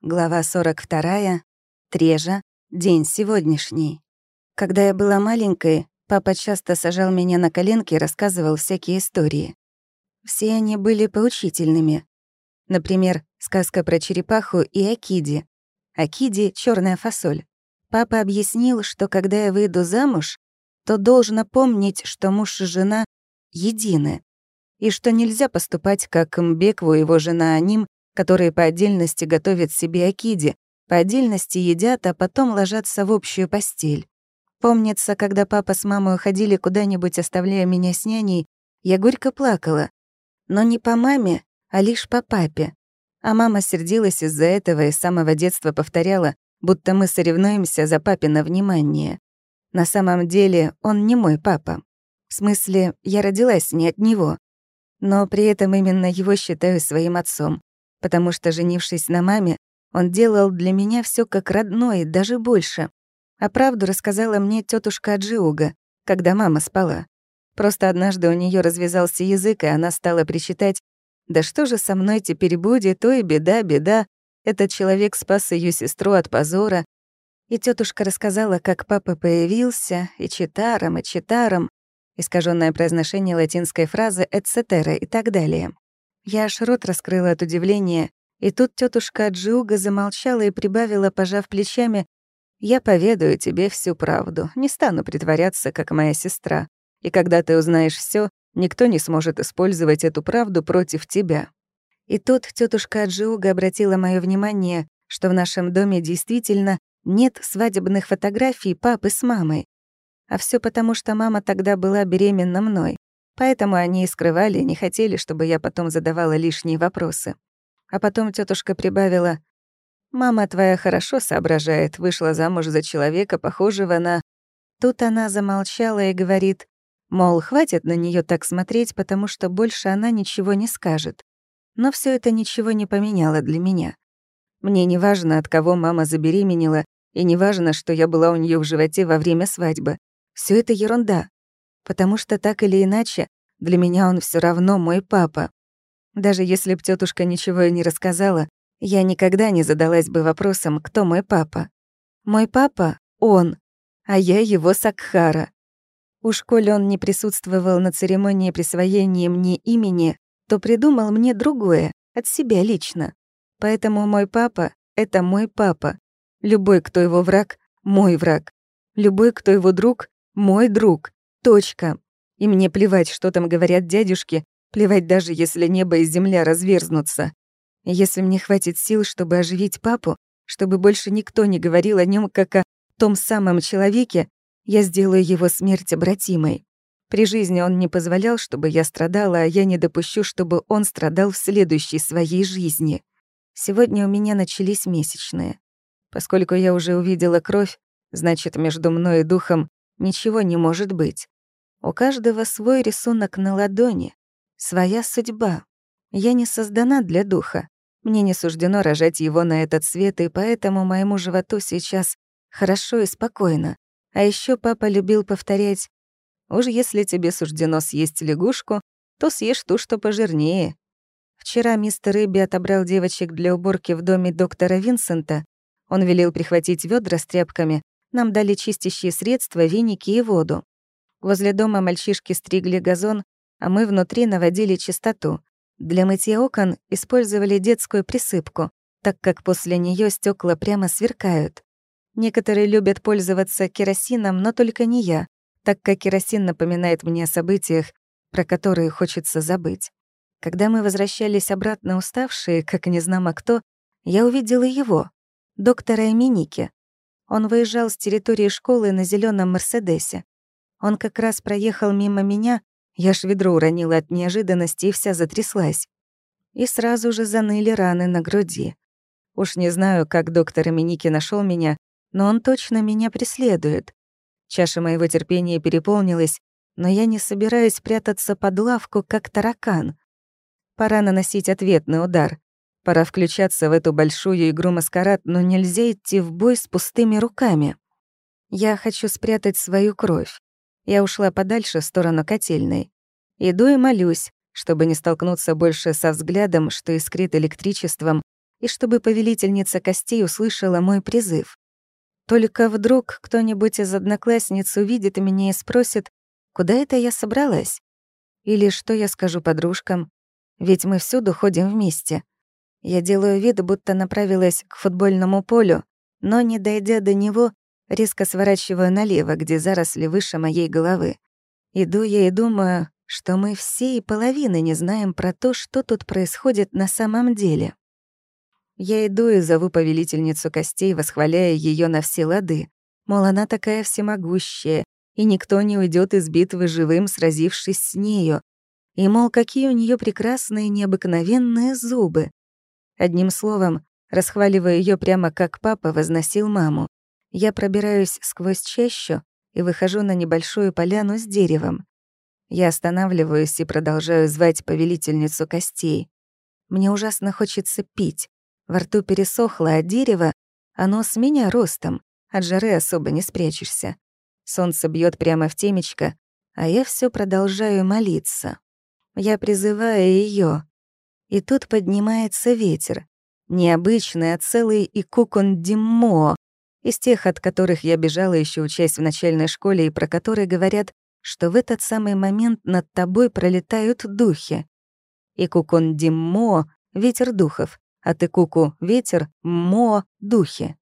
Глава 42. Трежа. День сегодняшний. Когда я была маленькой, папа часто сажал меня на коленки и рассказывал всякие истории. Все они были поучительными. Например, сказка про черепаху и Акиди. Акиди — черная фасоль. Папа объяснил, что когда я выйду замуж, то должна помнить, что муж и жена едины, и что нельзя поступать как Мбекву и его жена Аним, которые по отдельности готовят себе акиди, по отдельности едят, а потом ложатся в общую постель. Помнится, когда папа с мамой уходили куда-нибудь, оставляя меня с няней, я горько плакала. Но не по маме, а лишь по папе. А мама сердилась из-за этого и с самого детства повторяла, будто мы соревнуемся за папино внимание. На самом деле он не мой папа. В смысле, я родилась не от него. Но при этом именно его считаю своим отцом потому что, женившись на маме, он делал для меня все как родное, даже больше. А правду рассказала мне тетушка Аджиуга, когда мама спала. Просто однажды у нее развязался язык, и она стала причитать «Да что же со мной теперь будет? Ой, беда, беда! Этот человек спас ее сестру от позора». И тетушка рассказала, как папа появился, и читаром, и читаром, искаженное произношение латинской фразы «эцетера» и так далее. Я аж рот раскрыла от удивления, и тут тетушка Джиуга замолчала и прибавила, пожав плечами, «Я поведаю тебе всю правду, не стану притворяться, как моя сестра. И когда ты узнаешь все, никто не сможет использовать эту правду против тебя». И тут тетушка Джиуга обратила мое внимание, что в нашем доме действительно нет свадебных фотографий папы с мамой. А все потому, что мама тогда была беременна мной. Поэтому они и скрывали, не хотели, чтобы я потом задавала лишние вопросы. А потом тетушка прибавила, «Мама твоя хорошо соображает, вышла замуж за человека, похожего на...» Тут она замолчала и говорит, мол, хватит на нее так смотреть, потому что больше она ничего не скажет. Но все это ничего не поменяло для меня. Мне не важно, от кого мама забеременела, и не важно, что я была у нее в животе во время свадьбы. Все это ерунда потому что так или иначе для меня он все равно мой папа. Даже если б тетушка ничего и не рассказала, я никогда не задалась бы вопросом, кто мой папа. Мой папа — он, а я его Сакхара. Уж коли он не присутствовал на церемонии присвоения мне имени, то придумал мне другое, от себя лично. Поэтому мой папа — это мой папа. Любой, кто его враг — мой враг. Любой, кто его друг — мой друг. Точка. И мне плевать, что там говорят дядюшки, плевать даже, если небо и земля разверзнутся. Если мне хватит сил, чтобы оживить папу, чтобы больше никто не говорил о нем как о том самом человеке, я сделаю его смерть обратимой. При жизни он не позволял, чтобы я страдала, а я не допущу, чтобы он страдал в следующей своей жизни. Сегодня у меня начались месячные. Поскольку я уже увидела кровь, значит, между мной и духом ничего не может быть. У каждого свой рисунок на ладони, своя судьба. Я не создана для духа. Мне не суждено рожать его на этот свет, и поэтому моему животу сейчас хорошо и спокойно. А еще папа любил повторять, «Уж если тебе суждено съесть лягушку, то съешь ту, что пожирнее». Вчера мистер Рэбби отобрал девочек для уборки в доме доктора Винсента. Он велел прихватить ведра с тряпками, нам дали чистящие средства, веники и воду. Возле дома мальчишки стригли газон, а мы внутри наводили чистоту. Для мытья окон использовали детскую присыпку, так как после нее стекла прямо сверкают. Некоторые любят пользоваться керосином, но только не я, так как керосин напоминает мне о событиях, про которые хочется забыть. Когда мы возвращались обратно уставшие, как незнамо кто, я увидела его, доктора Эминики. Он выезжал с территории школы на зеленом Мерседесе. Он как раз проехал мимо меня, я ж ведро уронила от неожиданности и вся затряслась. И сразу же заныли раны на груди. Уж не знаю, как доктор Миники нашел меня, но он точно меня преследует. Чаша моего терпения переполнилась, но я не собираюсь прятаться под лавку, как таракан. Пора наносить ответный удар. Пора включаться в эту большую игру маскарад, но нельзя идти в бой с пустыми руками. Я хочу спрятать свою кровь. Я ушла подальше в сторону котельной. Иду и молюсь, чтобы не столкнуться больше со взглядом, что искрит электричеством, и чтобы повелительница костей услышала мой призыв. Только вдруг кто-нибудь из одноклассниц увидит меня и спросит, куда это я собралась? Или что я скажу подружкам? Ведь мы всюду ходим вместе. Я делаю вид, будто направилась к футбольному полю, но, не дойдя до него, резко сворачиваю налево, где заросли выше моей головы. Иду я и думаю, что мы все и половины не знаем про то, что тут происходит на самом деле. Я иду и зову повелительницу костей, восхваляя ее на все лады. Мол, она такая всемогущая, и никто не уйдет из битвы живым, сразившись с нею. И, мол, какие у нее прекрасные необыкновенные зубы. Одним словом, расхваливая ее прямо как папа возносил маму. Я пробираюсь сквозь чащу и выхожу на небольшую поляну с деревом. Я останавливаюсь и продолжаю звать повелительницу костей. Мне ужасно хочется пить. Во рту пересохло, а дерево, оно с меня ростом, от жары особо не спрячешься. Солнце бьет прямо в темечко, а я все продолжаю молиться. Я призываю ее, И тут поднимается ветер. Необычный, а целый и кукон Диммо, из тех, от которых я бежала еще учась в начальной школе и про которые говорят, что в этот самый момент над тобой пролетают духи. И кукон Диммо — ветер духов, а ты куку — ветер, мо — духи.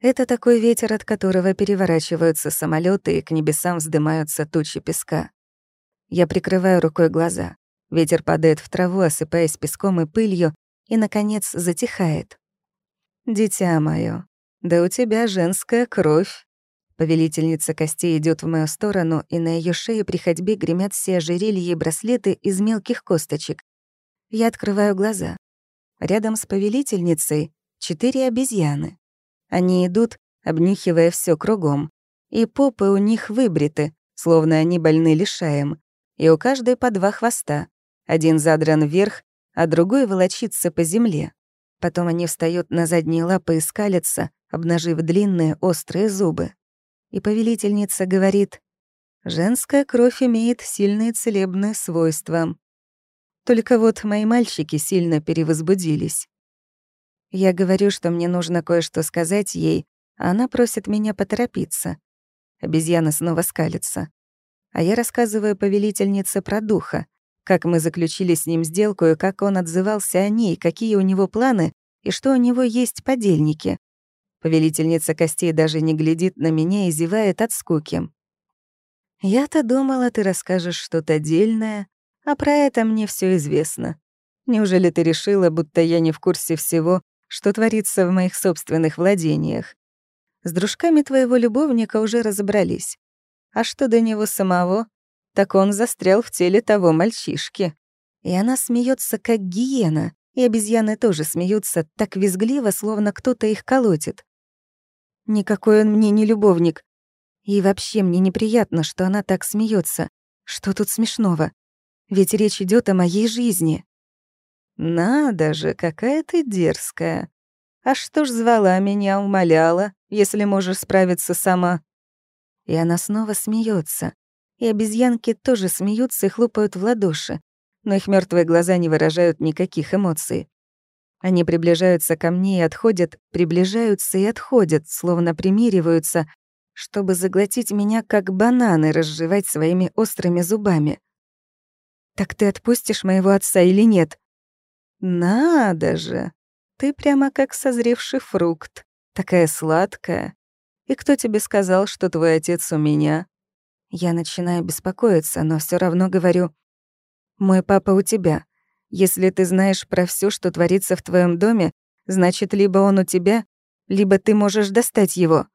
Это такой ветер, от которого переворачиваются самолеты и к небесам вздымаются тучи песка. Я прикрываю рукой глаза. Ветер падает в траву, осыпаясь песком и пылью, и, наконец, затихает. «Дитя моё, да у тебя женская кровь». Повелительница костей идет в мою сторону, и на ее шее при ходьбе гремят все ожерелья и браслеты из мелких косточек. Я открываю глаза. Рядом с повелительницей четыре обезьяны. Они идут, обнюхивая все кругом. И попы у них выбриты, словно они больны лишаем. И у каждой по два хвоста. Один задран вверх, а другой волочится по земле. Потом они встают на задние лапы и скалятся, обнажив длинные острые зубы. И повелительница говорит, «Женская кровь имеет сильные целебные свойства. Только вот мои мальчики сильно перевозбудились. Я говорю, что мне нужно кое-что сказать ей, а она просит меня поторопиться. Обезьяна снова скалится. А я рассказываю повелительнице про духа, как мы заключили с ним сделку и как он отзывался о ней, какие у него планы и что у него есть подельники. Повелительница костей даже не глядит на меня и зевает от скуки. «Я-то думала, ты расскажешь что-то дельное, а про это мне все известно. Неужели ты решила, будто я не в курсе всего, что творится в моих собственных владениях? С дружками твоего любовника уже разобрались. А что до него самого, так он застрял в теле того мальчишки. И она смеется как гиена, и обезьяны тоже смеются так визгливо, словно кто-то их колотит. Никакой он мне не любовник. И вообще мне неприятно, что она так смеется. Что тут смешного? Ведь речь идет о моей жизни. Надо же, какая ты дерзкая. А что ж звала меня, умоляла, если можешь справиться сама? И она снова смеется. И обезьянки тоже смеются и хлопают в ладоши, но их мертвые глаза не выражают никаких эмоций. Они приближаются ко мне и отходят, приближаются и отходят, словно примириваются, чтобы заглотить меня как бананы, разжевать своими острыми зубами. «Так ты отпустишь моего отца или нет?» «Надо же! Ты прямо как созревший фрукт, такая сладкая. И кто тебе сказал, что твой отец у меня?» Я начинаю беспокоиться, но все равно говорю, «Мой папа у тебя. Если ты знаешь про все, что творится в твоем доме, значит, либо он у тебя, либо ты можешь достать его».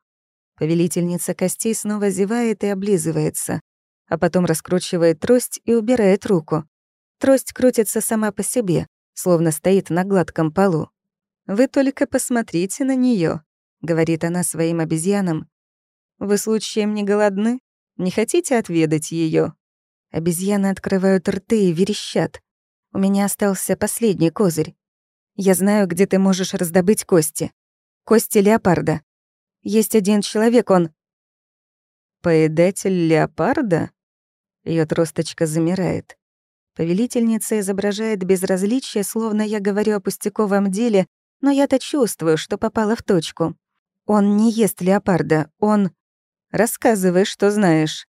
Повелительница костей снова зевает и облизывается а потом раскручивает трость и убирает руку. Трость крутится сама по себе, словно стоит на гладком полу. «Вы только посмотрите на нее, говорит она своим обезьянам. «Вы случаем не голодны? Не хотите отведать ее? Обезьяны открывают рты и верещат. У меня остался последний козырь. Я знаю, где ты можешь раздобыть кости. Кости леопарда. Есть один человек, он... Поедатель леопарда? Ее тросточка замирает. Повелительница изображает безразличие, словно я говорю о пустяковом деле, Но я-то чувствую, что попала в точку. Он не ест леопарда, он... Рассказывай, что знаешь.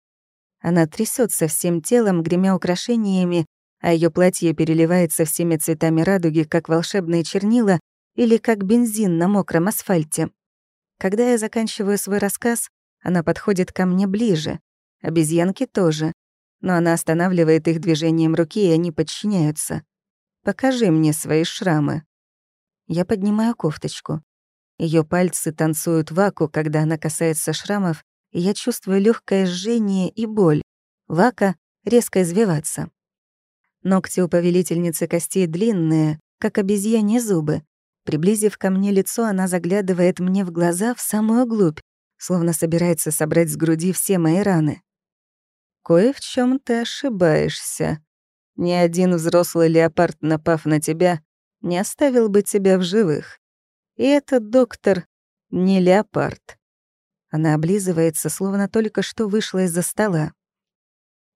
Она трясется всем телом, гремя украшениями, а ее платье переливается всеми цветами радуги, как волшебные чернила или как бензин на мокром асфальте. Когда я заканчиваю свой рассказ, она подходит ко мне ближе. Обезьянки тоже. Но она останавливает их движением руки, и они подчиняются. «Покажи мне свои шрамы». Я поднимаю кофточку. Ее пальцы танцуют ваку, когда она касается шрамов, и я чувствую легкое жжение и боль. Вака резко извиваться. Ногти у повелительницы костей длинные, как обезьяньи зубы. Приблизив ко мне лицо, она заглядывает мне в глаза в самую глубь, словно собирается собрать с груди все мои раны. «Кое в чем ты ошибаешься. Ни один взрослый леопард, напав на тебя, не оставил бы тебя в живых. И этот доктор не леопард». Она облизывается, словно только что вышла из-за стола.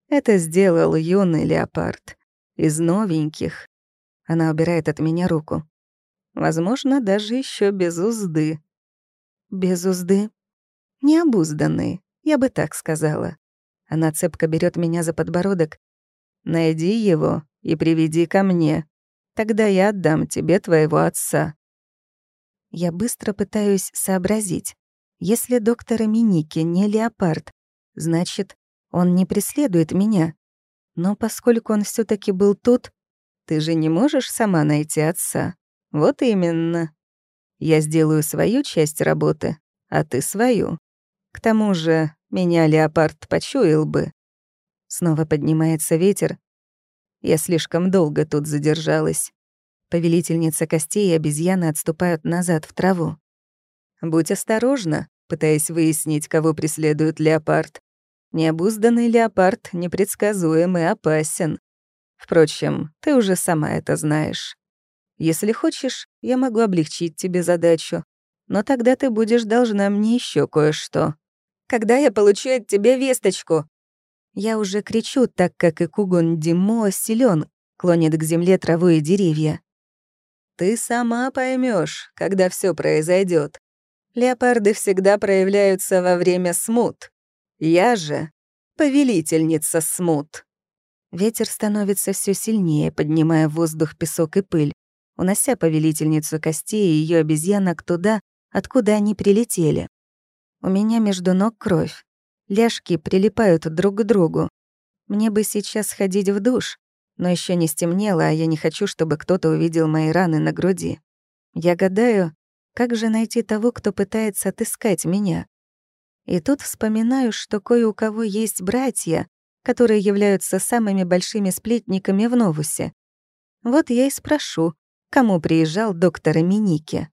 Это сделал юный леопард. Из новеньких. Она убирает от меня руку. Возможно, даже еще без узды. Без узды? Необузданный, я бы так сказала. Она цепко берет меня за подбородок. Найди его и приведи ко мне. Тогда я отдам тебе твоего отца. Я быстро пытаюсь сообразить. Если доктор Миники не леопард, значит, он не преследует меня. Но поскольку он все таки был тут, ты же не можешь сама найти отца. Вот именно. Я сделаю свою часть работы, а ты свою. К тому же меня леопард почуял бы. Снова поднимается ветер. Я слишком долго тут задержалась. Повелительница костей и обезьяны отступают назад в траву. Будь осторожна, пытаясь выяснить, кого преследует леопард. Необузданный леопард непредсказуем и опасен. Впрочем, ты уже сама это знаешь. Если хочешь, я могу облегчить тебе задачу, но тогда ты будешь должна мне еще кое-что. Когда я получу от тебя весточку? Я уже кричу, так как и Кугун Димо силен, клонит к земле траву и деревья. Ты сама поймешь, когда все произойдет. Леопарды всегда проявляются во время смут. Я же повелительница смут. Ветер становится все сильнее, поднимая в воздух песок и пыль, унося повелительницу костей и ее обезьянок туда, откуда они прилетели. У меня между ног кровь. Ляжки прилипают друг к другу. Мне бы сейчас сходить в душ, но еще не стемнело, а я не хочу, чтобы кто-то увидел мои раны на груди. Я гадаю, как же найти того, кто пытается отыскать меня? И тут вспоминаю, что кое у кого есть братья, которые являются самыми большими сплетниками в Новусе. Вот я и спрошу, кому приезжал доктор Миники.